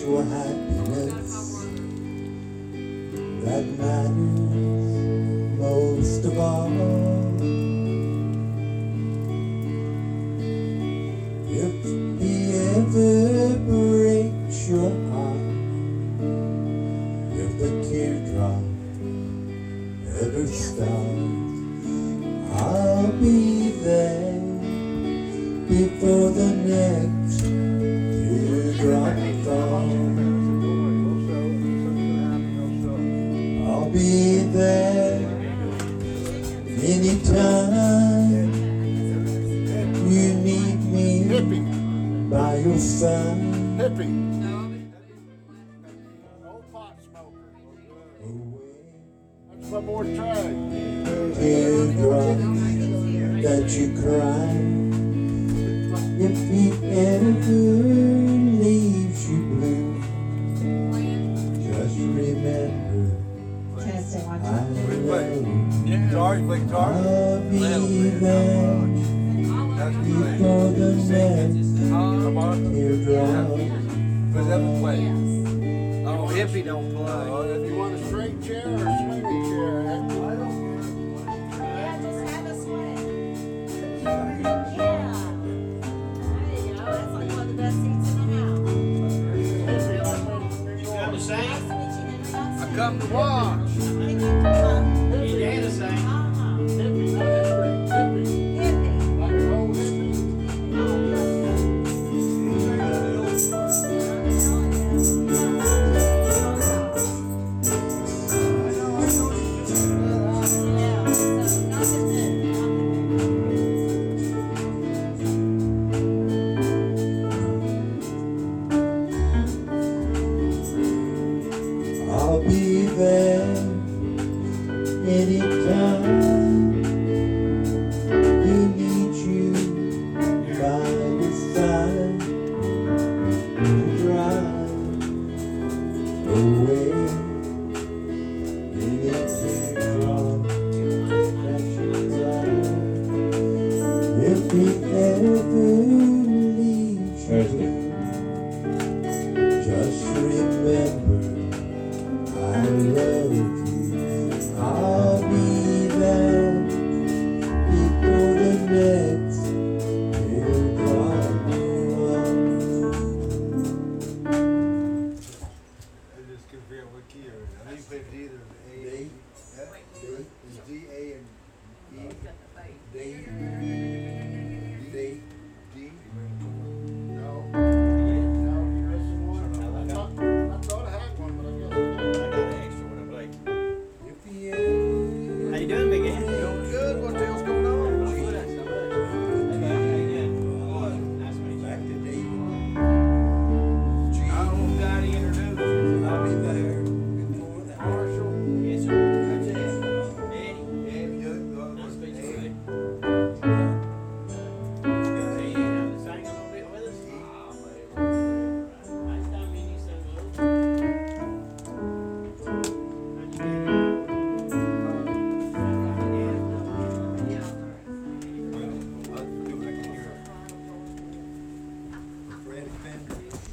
your happiness that matters most of all. If he ever breaks your heart, if the teardrop ever stops. there anytime you need me by your side. Because that would play. Oh, if he don't play. Oh, if you want a straight chair Mm-hmm.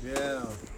Yeah.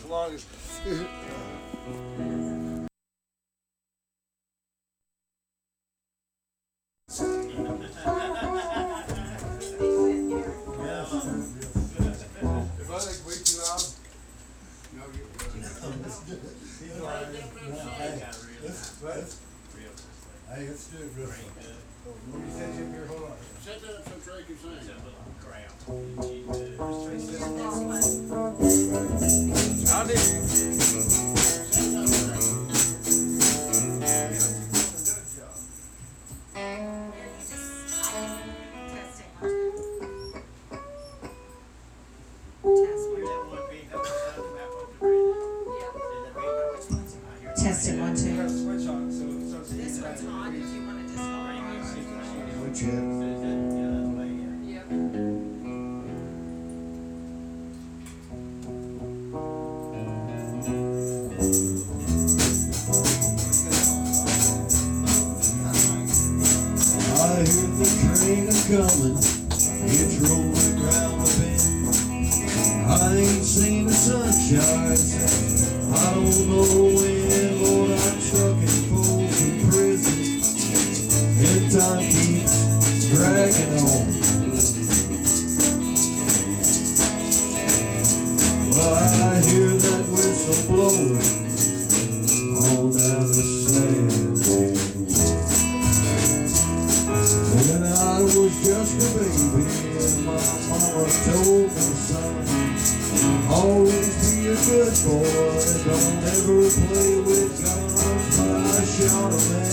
as long as. I ain't seen the sunshine. I don't know away.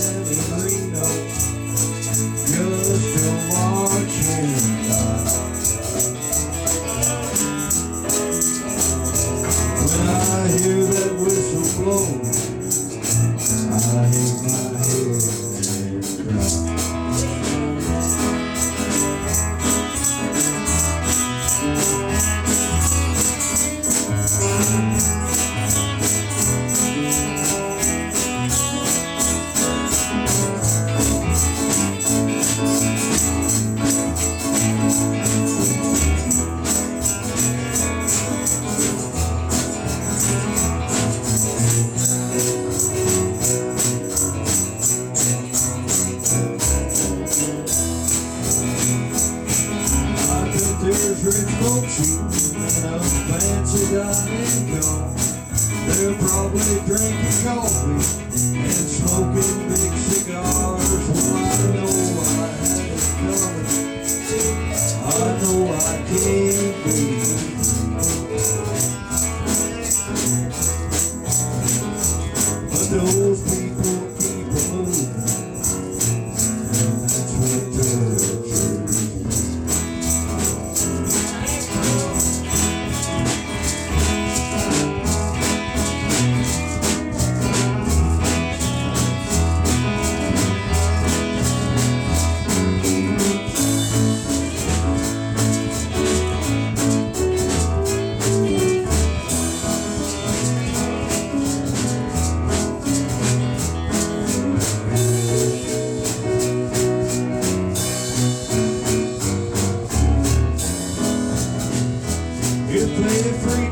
played it free.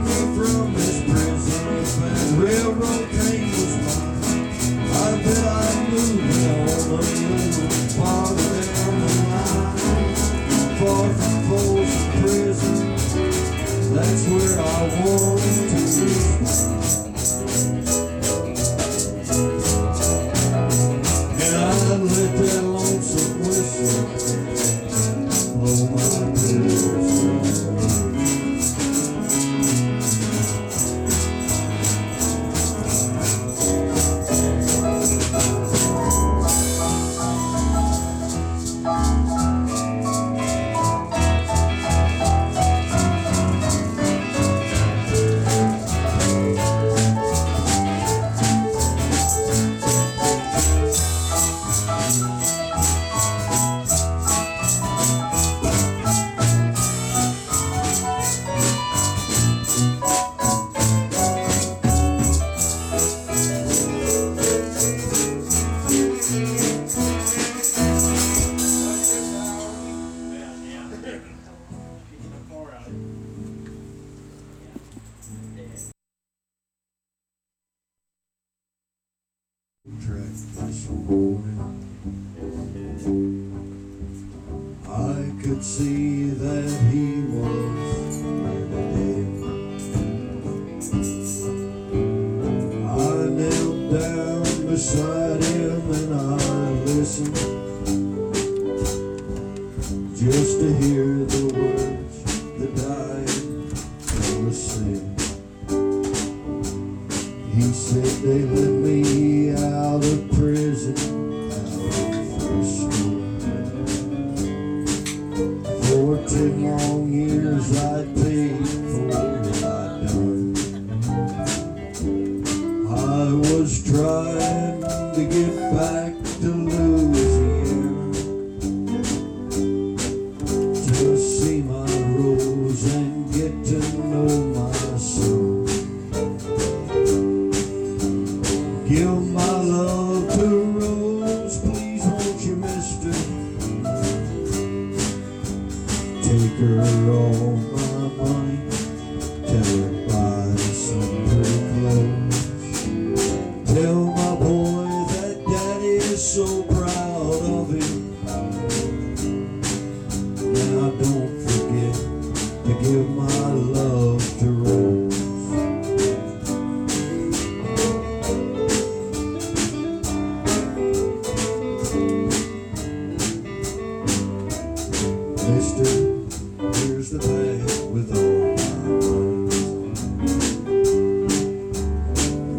could see that he was dead. I knelt down beside him and I listened just to hear the words that died were said. He said they let me out of prison, out of Frisco. Ten long years I'd Take her all my money, tell her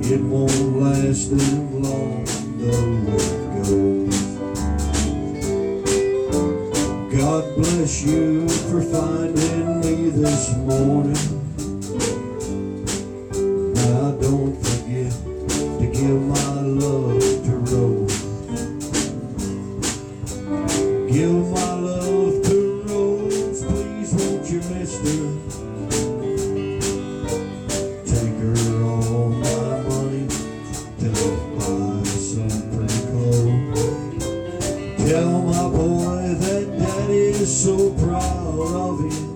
It won't last them long, though it goes. God bless you for finding me this morning. so proud of him.